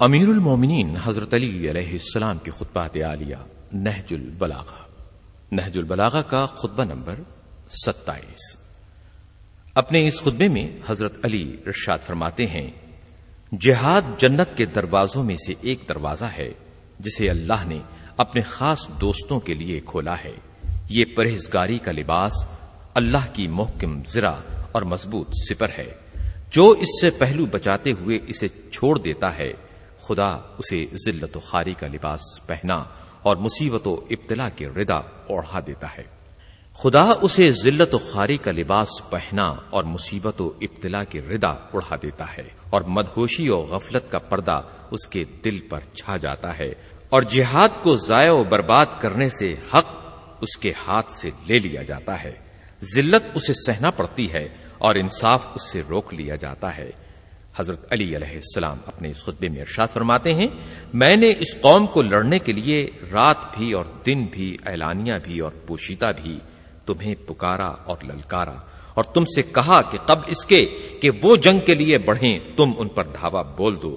امیر المومنین حضرت علی علیہ السلام کی خطبات عالیہ، نہج البلاغہ۔ نہج البلاغہ کا خطبہ نمبر ستائیس۔ اپنے اس خطبے میں حضرت علی رشاد فرماتے ہیں، جہاد جنت کے دروازوں میں سے ایک دروازہ ہے، جسے اللہ نے اپنے خاص دوستوں کے لیے کھولا ہے۔ یہ پرہیزگاری کا لباس اللہ کی محکم زرا اور مضبوط سپر ہے۔ جو اس سے پہلو بچاتے ہوئے اسے چھوڑ دیتا ہے خدا اسے ذلت و خاری کا لباس پہنا اور مصیبت و ابتلا کے ردا اوڑھا دیتا ہے۔ خدا اسے ذلت و خاری کا لباس پہنا اور مصیبت و ابتلا کے ردا اڑھا دیتا ہے اور مدہوشی و غفلت کا پردہ اس کے دل پر چھا جاتا ہے اور جہاد کو ضائع و برباد کرنے سے حق اس کے ہاتھ سے لے لیا جاتا ہے۔ ذلت اسے سہنا پڑتی ہے اور انصاف اس سے روک لیا جاتا ہے۔ حضرت علی علیہ السلام اپنے اس خطبے میں ارشاد فرماتے ہیں، میں نے اس قوم کو لڑنے کے لیے رات بھی اور دن بھی، اعلانیہ بھی اور پوشیدہ بھی تمہیں پکارا اور للکارا۔ اور تم سے کہا کہ قبل اس کے کہ وہ جنگ کے لیے بڑھیں، تم ان پر دھاوا بول دو۔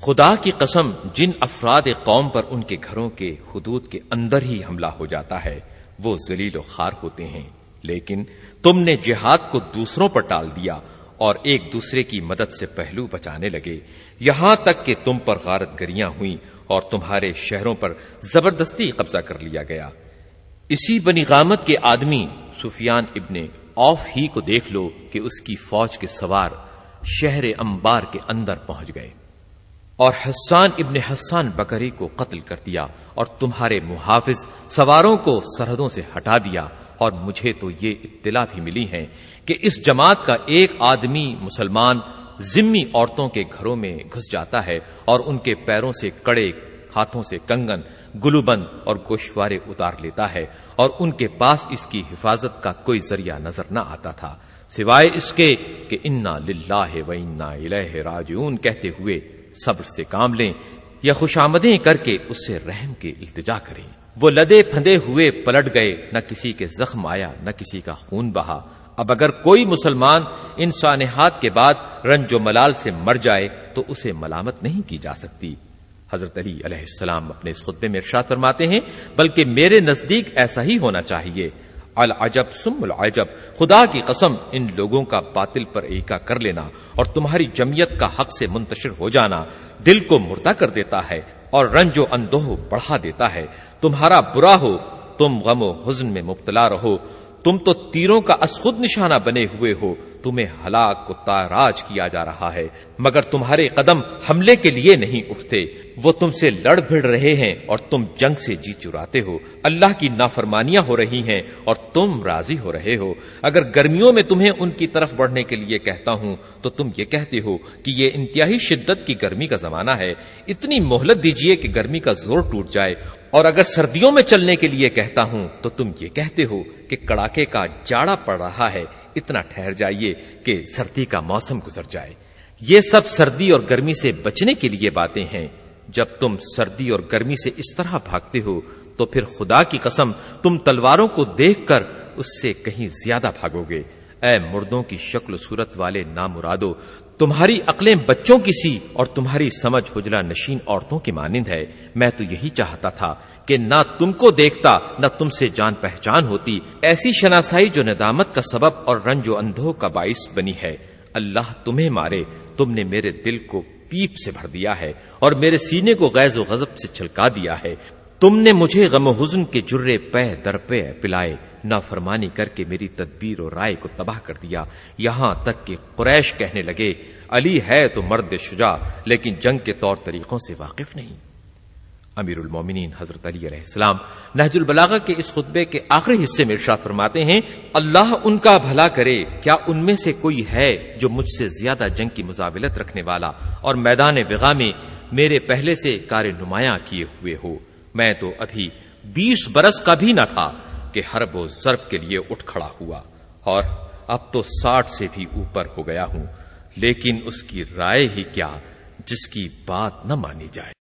خدا کی قسم، جن افراد قوم پر ان کے گھروں کے حدود کے اندر ہی حملہ ہو جاتا ہے، وہ ذلیل و خار ہوتے ہیں۔ لیکن تم نے جہاد کو دوسروں پر ٹال دیا اور ایک دوسرے کی مدد سے پہلو بچانے لگے۔ یہاں تک کہ تم پر غارت گریاں ہوئیں اور تمہارے شہروں پر زبردستی قبضہ کر لیا گیا۔ اسی بنی غامت کے آدمی سفیان ابن اوف ہی کو دیکھ لو کہ اس کی فوج کے سوار شہر امبار کے اندر پہنچ گئے۔ اور حسان ابن حسان بکری کو قتل کر دیا اور تمہارے محافظ سواروں کو سرحدوں سے ہٹا دیا اور مجھے تو یہ اطلاع بھی ملی ہے کہ اس جماعت کا ایک آدمی مسلمان ذمی عورتوں کے گھروں میں گھس جاتا ہے اور ان کے پیروں سے کڑے ہاتھوں سے کنگن گلو بند اور گوشوارے اتار لیتا ہے اور ان کے پاس اس کی حفاظت کا کوئی ذریعہ نظر نہ آتا تھا، سوائے اس کے کہ انا للہ و انا الہ راجعون کہتے ہوئے صبر سے کام لیں یا خوشامدیں کر کے اس سے رحم کے التجا کریں۔ وہ لدے پھندے ہوئے پلٹ گئے، نہ کسی کے زخم آیا، نہ کسی کا خون بہا۔ اب اگر کوئی مسلمان ان سانحات کے بعد رنج و ملال سے مر جائے، تو اسے ملامت نہیں کی جا سکتی۔ حضرت علی علیہ السلام اپنے اس خطبے میں ارشاد فرماتے ہیں، بلکہ میرے نزدیک ایسا ہی ہونا چاہیے۔ العجب سم العجب۔ خدا کی قسم، ان لوگوں کا باطل پر ایکا کر لینا اور تمہاری جمعیت کا حق سے منتشر ہو جانا دل کو مردہ کر دیتا ہے اور رنج و اندوہ بڑھا دیتا ہے۔ تمہارا برا ہو، تم غم و حزن میں مبتلا رہو۔ تم تو تیروں کا اسخود نشانہ بنے ہوئے ہو۔ تمہیں ہلاک کو تاراج کیا جا رہا ہے، مگر تمہارے قدم حملے کے لیے نہیں اٹھتے۔ وہ تم سے لڑ بھڑ رہے ہیں اور تم جنگ سے جی چراتے ہو۔ اللہ کی نافرمانیاں ہو رہی ہیں اور تم راضی ہو رہے ہو۔ اگر گرمیوں میں تمہیں ان کی طرف بڑھنے کے لیے کہتا ہوں، تو تم یہ کہتے ہو کہ یہ انتہائی شدت کی گرمی کا زمانہ ہے۔ اتنی مہلت دیجیے کہ گرمی کا زور ٹوٹ جائے۔ اور اگر سردیوں میں چلنے کے لیے کہتا ہوں، تو تم یہ کہتے ہو کہ کڑاکے کا جاڑا پڑ رہا ہے۔ اتنا ٹھہر جائیے کہ سردی کا موسم گزر جائے۔ یہ سب سردی اور گرمی سے بچنے کے لیے باتیں ہیں۔ جب تم سردی اور گرمی سے اس طرح بھاگتے ہو، تو پھر خدا کی قسم تم تلواروں کو دیکھ کر اس سے کہیں زیادہ بھاگو گے۔ اے مردوں کی شکل صورت والے نامرادو، تمہاری عقلیں بچوں کی سی اور تمہاری سمجھ حجلا نشین عورتوں کی مانند ہے۔ میں تو یہی چاہتا تھا کہ نہ تم کو دیکھتا، نہ تم سے جان پہچان ہوتی۔ ایسی شناسائی جو ندامت کا سبب اور رنج و اندھو کا باعث بنی ہے۔ اللہ تمہیں مارے، تم نے میرے دل کو پیپ سے بھر دیا ہے اور میرے سینے کو غیظ و غضب سے چھلکا دیا ہے۔ تم نے مجھے غم و حزن کے جرے پہ در پہ پلائے نہ فرمانی کر کے میری تدبیر و رائے کو تباہ کر دیا۔ یہاں تک کہ قریش کہنے لگے، علی ہے تو مرد شجا لیکن جنگ کے طور طریقوں سے واقف نہیں۔ امیر المومنین حضرت علی علیہ السلام نہج البلاغہ کے اس خطبے کے آخری حصے میں ارشاد فرماتے ہیں، اللہ ان کا بھلا کرے، کیا ان میں سے کوئی ہے جو مجھ سے زیادہ جنگ کی مزاولت رکھنے والا اور میدان وغا میں میرے پہلے سے کار نمایاں کیے ہوئے ہو؟ میں تو ابھی بیس برس کا بھی نہ تھا کہ حرب و ضرب کے لیے اٹھ کھڑا ہوا اور اب تو ساٹھ سے بھی اوپر ہو گیا ہوں، لیکن اس کی رائے ہی کیا جس کی بات نہ مانی جائے۔